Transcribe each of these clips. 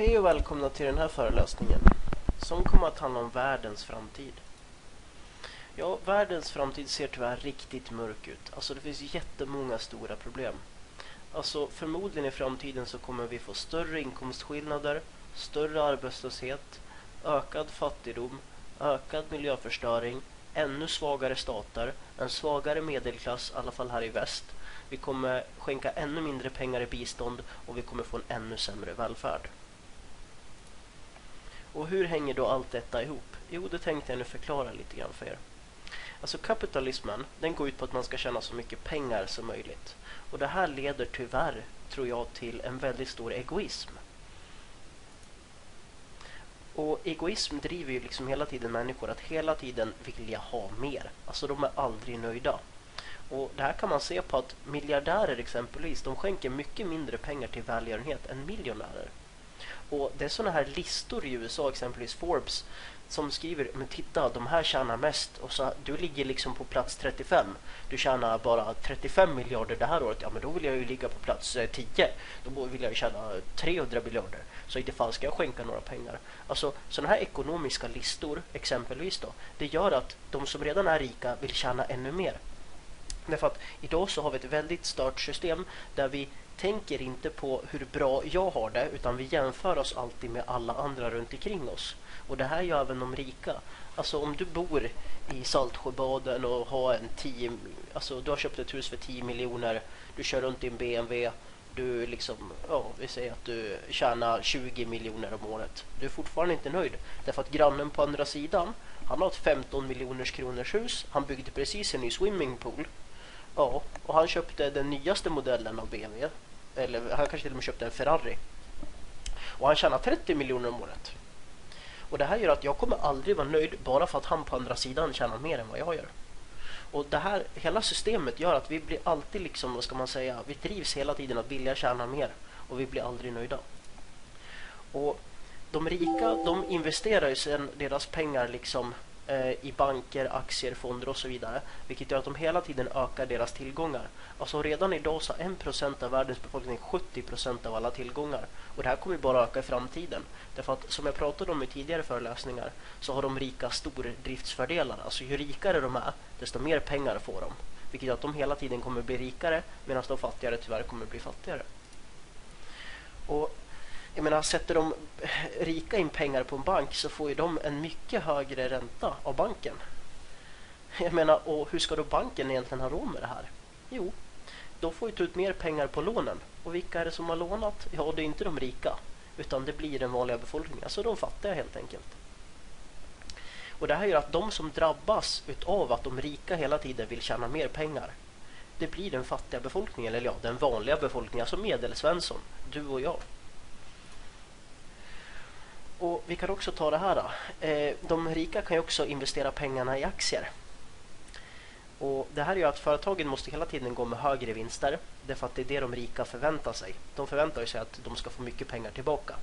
Hej och välkomna till den här föreläsningen som kommer att handla om världens framtid. Ja, världens framtid ser tyvärr riktigt mörk ut. Alltså det finns jättemånga stora problem. Alltså förmodligen i framtiden så kommer vi få större inkomstskillnader, större arbetslöshet, ökad fattigdom, ökad miljöförstöring, ännu svagare stater, en svagare medelklass, i alla fall här i väst. Vi kommer skänka ännu mindre pengar i bistånd och vi kommer få en ännu sämre välfärd. Och hur hänger då allt detta ihop? Jo, det tänkte jag nu förklara lite grann för er. Alltså kapitalismen, den går ut på att man ska tjäna så mycket pengar som möjligt. Och det här leder tyvärr, tror jag, till en väldigt stor egoism. Och egoism driver ju liksom hela tiden människor att hela tiden vilja ha mer. Alltså de är aldrig nöjda. Och det här kan man se på att miljardärer exempelvis, de skänker mycket mindre pengar till välgörenhet än miljonärer. Och det är sådana här listor i USA, exempelvis Forbes, som skriver men titta, de här tjänar mest och så du ligger liksom på plats 35. Du tjänar bara 35 miljarder det här året. Ja, men då vill jag ju ligga på plats eh, 10. Då vill jag ju tjäna 300 miljarder. Så inte fall ska jag skänka några pengar. Alltså sådana här ekonomiska listor exempelvis då, det gör att de som redan är rika vill tjäna ännu mer. Därför att idag så har vi ett väldigt stört system där vi tänker inte på hur bra jag har det utan vi jämför oss alltid med alla andra runt omkring oss. Och det här gör även de rika. Alltså om du bor i Saltsjöbaden och har en 10, alltså du har köpt ett hus för 10 miljoner, du kör runt i en BMW, du liksom, ja, vi säger att du tjänar 20 miljoner om året. Du är fortfarande inte nöjd. Därför att grannen på andra sidan, han har ett 15 miljoners kronors hus, han byggde precis en ny swimmingpool. Ja, och han köpte den nyaste modellen av BMW eller han kanske till och med köpte en Ferrari. Och han tjänar 30 miljoner om året. Och det här gör att jag kommer aldrig vara nöjd bara för att han på andra sidan tjänar mer än vad jag gör. Och det här, hela systemet gör att vi blir alltid liksom, vad ska man säga, vi drivs hela tiden att vilja tjäna mer och vi blir aldrig nöjda. Och de rika, de investerar ju sen deras pengar liksom Eh, i banker, aktier, fonder och så vidare. Vilket gör att de hela tiden ökar deras tillgångar. Alltså redan idag så har 1% av världens befolkning 70% av alla tillgångar. Och det här kommer bara öka i framtiden. Därför att som jag pratade om i tidigare föreläsningar så har de rika stordriftsfördelar. Alltså ju rikare de är, desto mer pengar får de. Vilket gör att de hela tiden kommer bli rikare medan de fattigare tyvärr kommer bli fattigare. Och jag menar, sätter de rika in pengar på en bank så får ju de en mycket högre ränta av banken. Jag menar, och hur ska då banken egentligen ha råd med det här? Jo, de får ju ta ut mer pengar på lånen. Och vilka är det som har lånat? Ja, det är inte de rika, utan det blir den vanliga befolkningen, alltså de fattiga helt enkelt. Och det här gör att de som drabbas av att de rika hela tiden vill tjäna mer pengar, det blir den fattiga befolkningen, eller ja, den vanliga befolkningen, alltså medelsvensson, du och jag. Och vi kan också ta det här. Då. Eh, de rika kan ju också investera pengarna i aktier. Och Det här gör att företagen måste hela tiden gå med högre vinster. Därför att det är det de rika förväntar sig. De förväntar sig att de ska få mycket pengar tillbaka.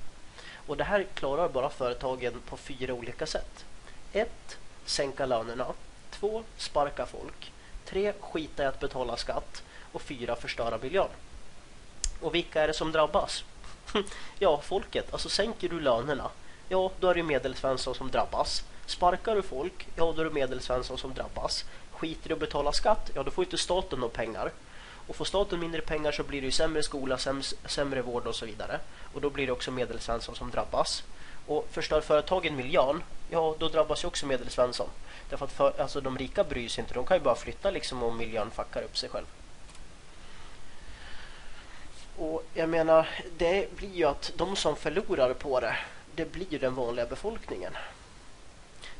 Och Det här klarar bara företagen på fyra olika sätt. 1. Sänka lönerna. 2. Sparka folk. 3. Skita i att betala skatt. Och 4. Förstöra miljön. Och vilka är det som drabbas? ja, folket. Alltså sänker du lönerna ja då är det medelsvensson som drabbas. Sparkar du folk, ja då är det medelsvensson som drabbas. Skiter du att betala skatt, ja då får inte staten några pengar. Och får staten mindre pengar så blir det ju sämre skola, sämre vård och så vidare. Och då blir det också medelsvensson som drabbas. Och förstör företagen miljön, ja då drabbas ju också medelsvensson. Därför att för, alltså, de rika bryr sig inte, de kan ju bara flytta liksom om miljön fuckar upp sig själv. Och jag menar, det blir ju att de som förlorar på det, det blir den vanliga befolkningen.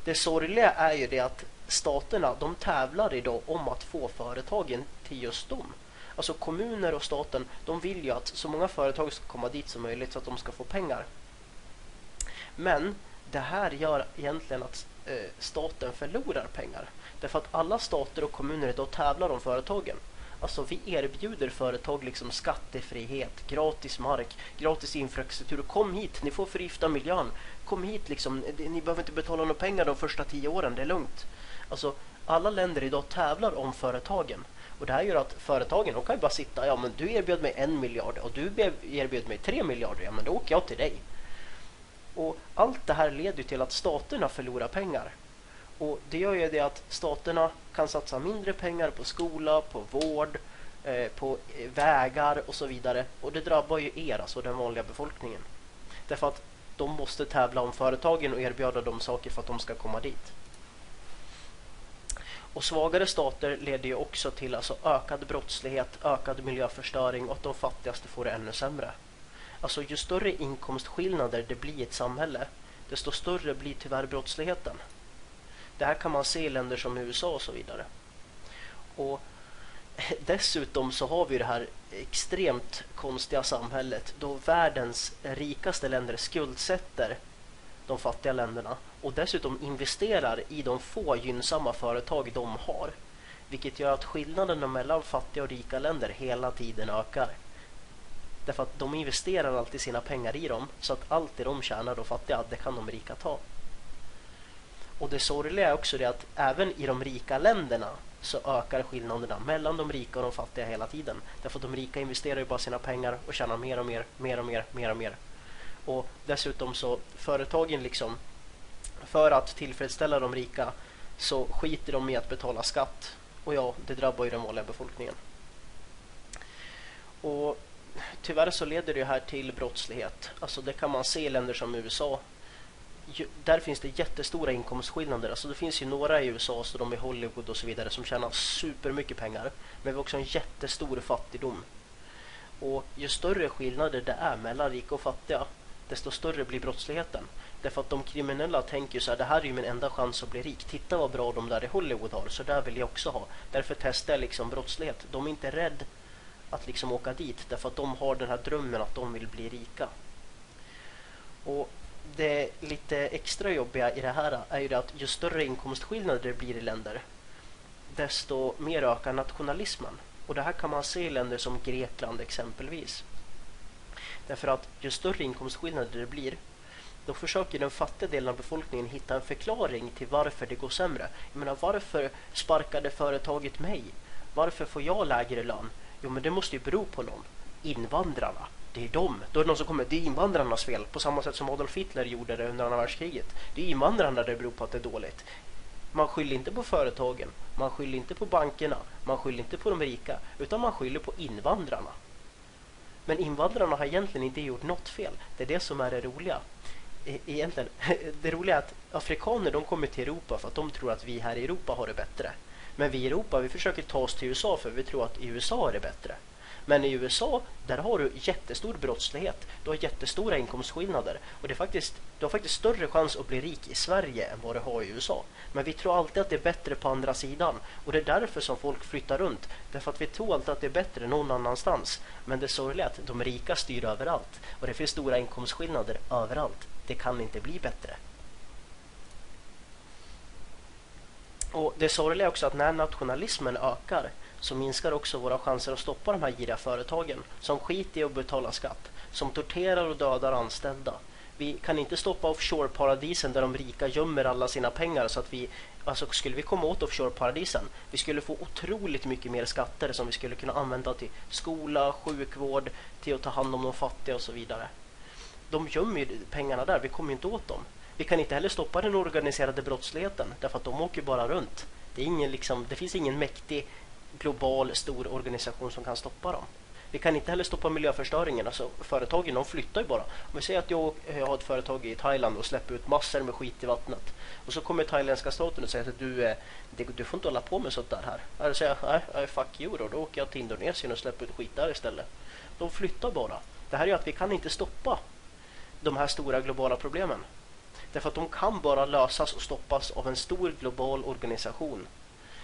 Det sorgliga är ju det att staterna de tävlar idag om att få företagen till just dem. Alltså kommuner och staten de vill ju att så många företag ska komma dit som möjligt så att de ska få pengar. Men det här gör egentligen att eh, staten förlorar pengar. Därför att alla stater och kommuner idag tävlar om företagen. Alltså vi erbjuder företag liksom skattefrihet, gratis mark, gratis infrastruktur. Kom hit, ni får förgifta miljön. Kom hit liksom, ni behöver inte betala några pengar de första tio åren, det är lugnt. Alltså alla länder idag tävlar om företagen. Och det här gör att företagen, de kan ju bara sitta, ja men du erbjöd mig en miljard och du erbjöd mig tre miljarder, ja men då åker jag till dig. Och allt det här leder till att staterna förlorar pengar. Och det gör ju det att staterna kan satsa mindre pengar på skola, på vård, eh, på eh, vägar och så vidare. Och det drabbar ju er, alltså den vanliga befolkningen. Därför att de måste tävla om företagen och erbjuda dem saker för att de ska komma dit. Och svagare stater leder ju också till alltså ökad brottslighet, ökad miljöförstöring och att de fattigaste får det ännu sämre. Alltså ju större inkomstskillnader det blir i ett samhälle, desto större blir tyvärr brottsligheten. Det här kan man se i länder som USA och så vidare. Och dessutom så har vi det här extremt konstiga samhället då världens rikaste länder skuldsätter de fattiga länderna och dessutom investerar i de få gynnsamma företag de har. Vilket gör att skillnaderna mellan fattiga och rika länder hela tiden ökar. Därför att de investerar alltid sina pengar i dem så att allt det de tjänar de fattiga, det kan de rika ta. Och det sorgliga är också det att även i de rika länderna så ökar skillnaderna mellan de rika och de fattiga hela tiden. Därför att de rika investerar ju bara sina pengar och tjänar mer och mer, mer och mer, mer och mer. Och dessutom så företagen liksom för att tillfredsställa de rika så skiter de i att betala skatt. Och ja, det drabbar ju den vanliga befolkningen. Och tyvärr så leder det här till brottslighet. Alltså det kan man se i länder som USA. Där finns det jättestora inkomstskillnader. Alltså det finns ju några i USA, så de i Hollywood och så vidare, som tjänar supermycket pengar. Men vi har också en jättestor fattigdom. Och ju större skillnader det är mellan rika och fattiga, desto större blir brottsligheten. Därför att de kriminella tänker så här, det här är ju min enda chans att bli rik. Titta vad bra de där i Hollywood har, så där vill jag också ha. Därför testar jag liksom brottslighet. De är inte rädda att liksom åka dit, därför att de har den här drömmen att de vill bli rika. Och det lite extra jobbiga i det här är ju det att ju större inkomstskillnader det blir i länder, desto mer ökar nationalismen. Och det här kan man se i länder som Grekland exempelvis. Därför att ju större inkomstskillnader det blir, då försöker den fattiga delen av befolkningen hitta en förklaring till varför det går sämre. Jag menar, varför sparkade företaget mig? Varför får jag lägre lön? Jo, men det måste ju bero på någon. Invandrarna. Det är de. Då är det någon som kommer. Det är invandrarnas fel. På samma sätt som Adolf Hitler gjorde det under andra världskriget. Det är invandrarna det beror på att det är dåligt. Man skyller inte på företagen. Man skyller inte på bankerna. Man skyller inte på de rika. Utan man skyller på invandrarna. Men invandrarna har egentligen inte gjort något fel. Det är det som är det roliga. E, egentligen, det roliga är att afrikaner de kommer till Europa för att de tror att vi här i Europa har det bättre. Men vi i Europa vi försöker ta oss till USA för vi tror att i USA är det bättre. Men i USA, där har du jättestor brottslighet. Du har jättestora inkomstskillnader. Och det är faktiskt, du har faktiskt större chans att bli rik i Sverige än vad du har i USA. Men vi tror alltid att det är bättre på andra sidan. Och det är därför som folk flyttar runt. Därför att vi tror alltid att det är bättre någon annanstans. Men det sorgliga är att de rika styr överallt. Och det finns stora inkomstskillnader överallt. Det kan inte bli bättre. Och det sorgliga är också att när nationalismen ökar så minskar också våra chanser att stoppa de här giriga företagen som skiter i att betala skatt, som torterar och dödar anställda. Vi kan inte stoppa offshore-paradisen där de rika gömmer alla sina pengar så att vi, alltså skulle vi komma åt offshore-paradisen, vi skulle få otroligt mycket mer skatter som vi skulle kunna använda till skola, sjukvård, till att ta hand om de fattiga och så vidare. De gömmer pengarna där, vi kommer inte åt dem. Vi kan inte heller stoppa den organiserade brottsligheten därför att de åker bara runt. Det, är ingen, liksom, det finns ingen mäktig global stor organisation som kan stoppa dem. Vi kan inte heller stoppa miljöförstöringen. Alltså, företagen de flyttar ju bara. Om vi säger att jag, jag har ett företag i Thailand och släpper ut massor med skit i vattnet. Och så kommer thailändska staten och säger att du, du får inte hålla på med sånt där här. Eller säger jag, nej, fuck you då. Då åker jag till Indonesien och släpper ut skit där istället. De flyttar bara. Det här är att vi kan inte stoppa de här stora globala problemen. Därför att de kan bara lösas och stoppas av en stor global organisation.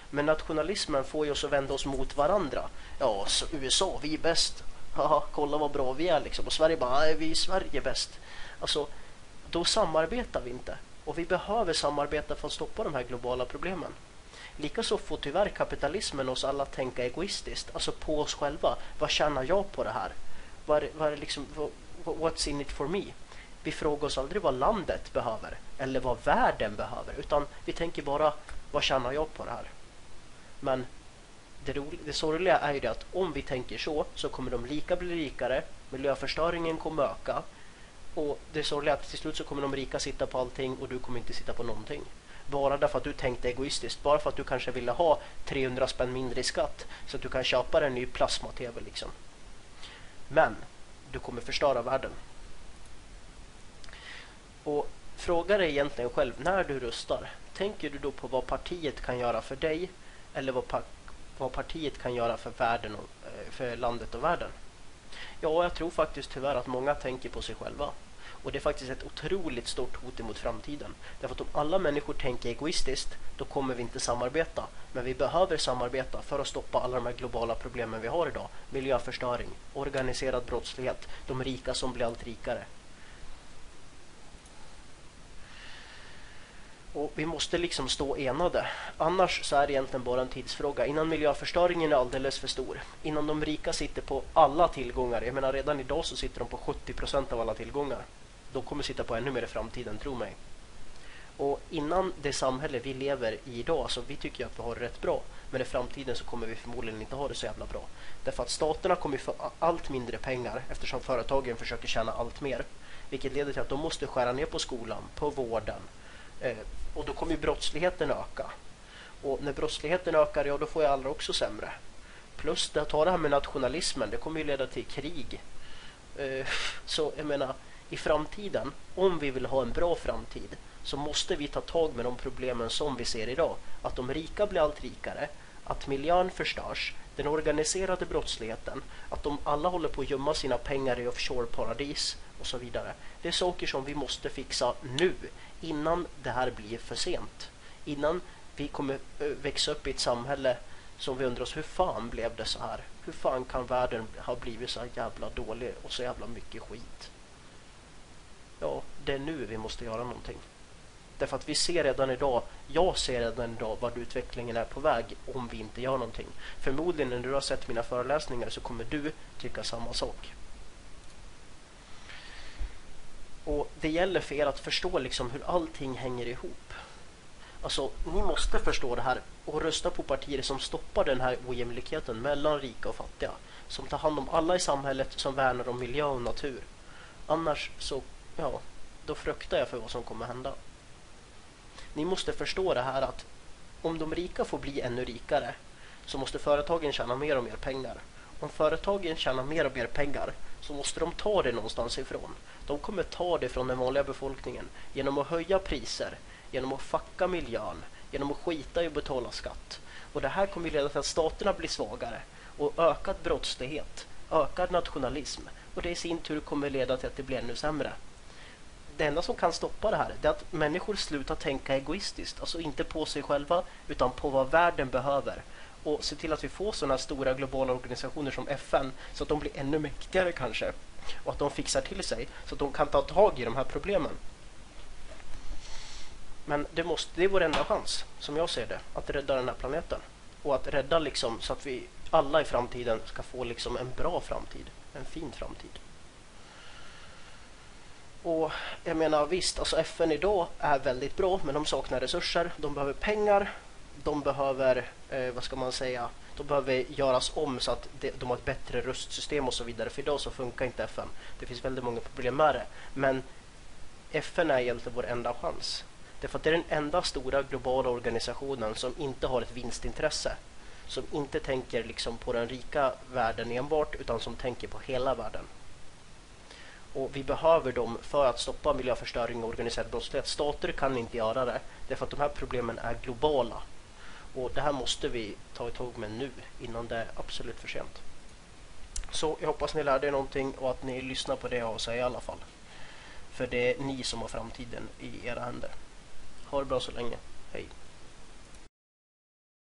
Men nationalismen får ju oss att vända oss mot varandra. Ja, så USA, vi är bäst. Haha, kolla vad bra vi är liksom. Och Sverige bara, nej, vi är Sverige bäst. Alltså, då samarbetar vi inte. Och vi behöver samarbeta för att stoppa de här globala problemen. Likaså får tyvärr kapitalismen oss alla att tänka egoistiskt, alltså på oss själva. Vad tjänar jag på det här? Vad, vad liksom, what's in it for me? Vi frågar oss aldrig vad landet behöver eller vad världen behöver, utan vi tänker bara vad tjänar jag på det här? Men det, det sorgliga är ju det att om vi tänker så så kommer de lika bli rikare, miljöförstöringen kommer öka Och det sorgliga är att till slut så kommer de rika sitta på allting och du kommer inte sitta på någonting. Bara därför att du tänkte egoistiskt. Bara för att du kanske ville ha 300 spänn mindre i skatt. Så att du kan köpa en ny plasma-tv liksom. Men du kommer förstöra världen. Och fråga dig egentligen själv när du röstar. Tänker du då på vad partiet kan göra för dig eller vad, vad partiet kan göra för, världen och, eh, för landet och världen? Ja, jag tror faktiskt tyvärr att många tänker på sig själva. Och det är faktiskt ett otroligt stort hot emot framtiden. Därför att om alla människor tänker egoistiskt, då kommer vi inte samarbeta. Men vi behöver samarbeta för att stoppa alla de här globala problemen vi har idag. Miljöförstöring, organiserad brottslighet, de rika som blir allt rikare. Och vi måste liksom stå enade. Annars så är det egentligen bara en tidsfråga. Innan miljöförstöringen är alldeles för stor. Innan de rika sitter på alla tillgångar. Jag menar redan idag så sitter de på 70% av alla tillgångar. De kommer sitta på ännu mer i framtiden, tro mig. Och innan det samhälle vi lever i idag, så vi tycker att vi har det rätt bra. Men i framtiden så kommer vi förmodligen inte ha det så jävla bra. Därför att staterna kommer få allt mindre pengar eftersom företagen försöker tjäna allt mer. Vilket leder till att de måste skära ner på skolan, på vården, Eh, och då kommer ju brottsligheten öka. Och när brottsligheten ökar, ja då får jag alla också sämre. Plus det, tar det här med nationalismen, det kommer ju leda till krig. Eh, så jag menar, i framtiden, om vi vill ha en bra framtid, så måste vi ta tag med de problemen som vi ser idag. Att de rika blir allt rikare, att miljön förstörs, den organiserade brottsligheten, att de alla håller på att gömma sina pengar i offshore-paradis och så vidare. Det är saker som vi måste fixa nu innan det här blir för sent. Innan vi kommer eh, växa upp i ett samhälle som vi undrar oss hur fan blev det så här? Hur fan kan världen ha blivit så jävla dålig och så jävla mycket skit? Ja, det är nu vi måste göra någonting. Därför att vi ser redan idag, jag ser redan idag vart utvecklingen är på väg om vi inte gör någonting. Förmodligen när du har sett mina föreläsningar så kommer du tycka samma sak. Och det gäller för er att förstå liksom hur allting hänger ihop. Alltså, ni måste förstå det här och rösta på partier som stoppar den här ojämlikheten mellan rika och fattiga. Som tar hand om alla i samhället, som värnar om miljö och natur. Annars så, ja, då fruktar jag för vad som kommer hända. Ni måste förstå det här att om de rika får bli ännu rikare så måste företagen tjäna mer och mer pengar. Om företagen tjänar mer och mer pengar så måste de ta det någonstans ifrån. De kommer ta det från den vanliga befolkningen genom att höja priser, genom att facka miljön, genom att skita i att betala skatt. Och det här kommer leda till att staterna blir svagare och ökad brottslighet, ökad nationalism och det i sin tur kommer leda till att det blir ännu sämre. Det enda som kan stoppa det här är att människor slutar tänka egoistiskt, alltså inte på sig själva utan på vad världen behöver och se till att vi får sådana stora globala organisationer som FN så att de blir ännu mäktigare kanske och att de fixar till sig så att de kan ta tag i de här problemen. Men det, måste, det är vår enda chans, som jag ser det, att rädda den här planeten. Och att rädda liksom så att vi alla i framtiden ska få liksom en bra framtid, en fin framtid. Och jag menar visst, alltså FN idag är väldigt bra, men de saknar resurser, de behöver pengar de behöver, eh, vad ska man säga, de behöver göras om så att de, de har ett bättre röstsystem och så vidare. För idag så funkar inte FN. Det finns väldigt många problem med det. Men FN är egentligen vår enda chans. Därför att det är den enda stora globala organisationen som inte har ett vinstintresse. Som inte tänker liksom på den rika världen enbart utan som tänker på hela världen. Och vi behöver dem för att stoppa miljöförstöring och organiserad brottslighet. Stater kan inte göra det därför att de här problemen är globala. Och det här måste vi ta tag med nu innan det är absolut för sent. Så jag hoppas ni lärde er någonting och att ni lyssnar på det jag har att säga i alla fall. För det är ni som har framtiden i era händer. Ha det bra så länge. Hej!